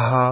कहा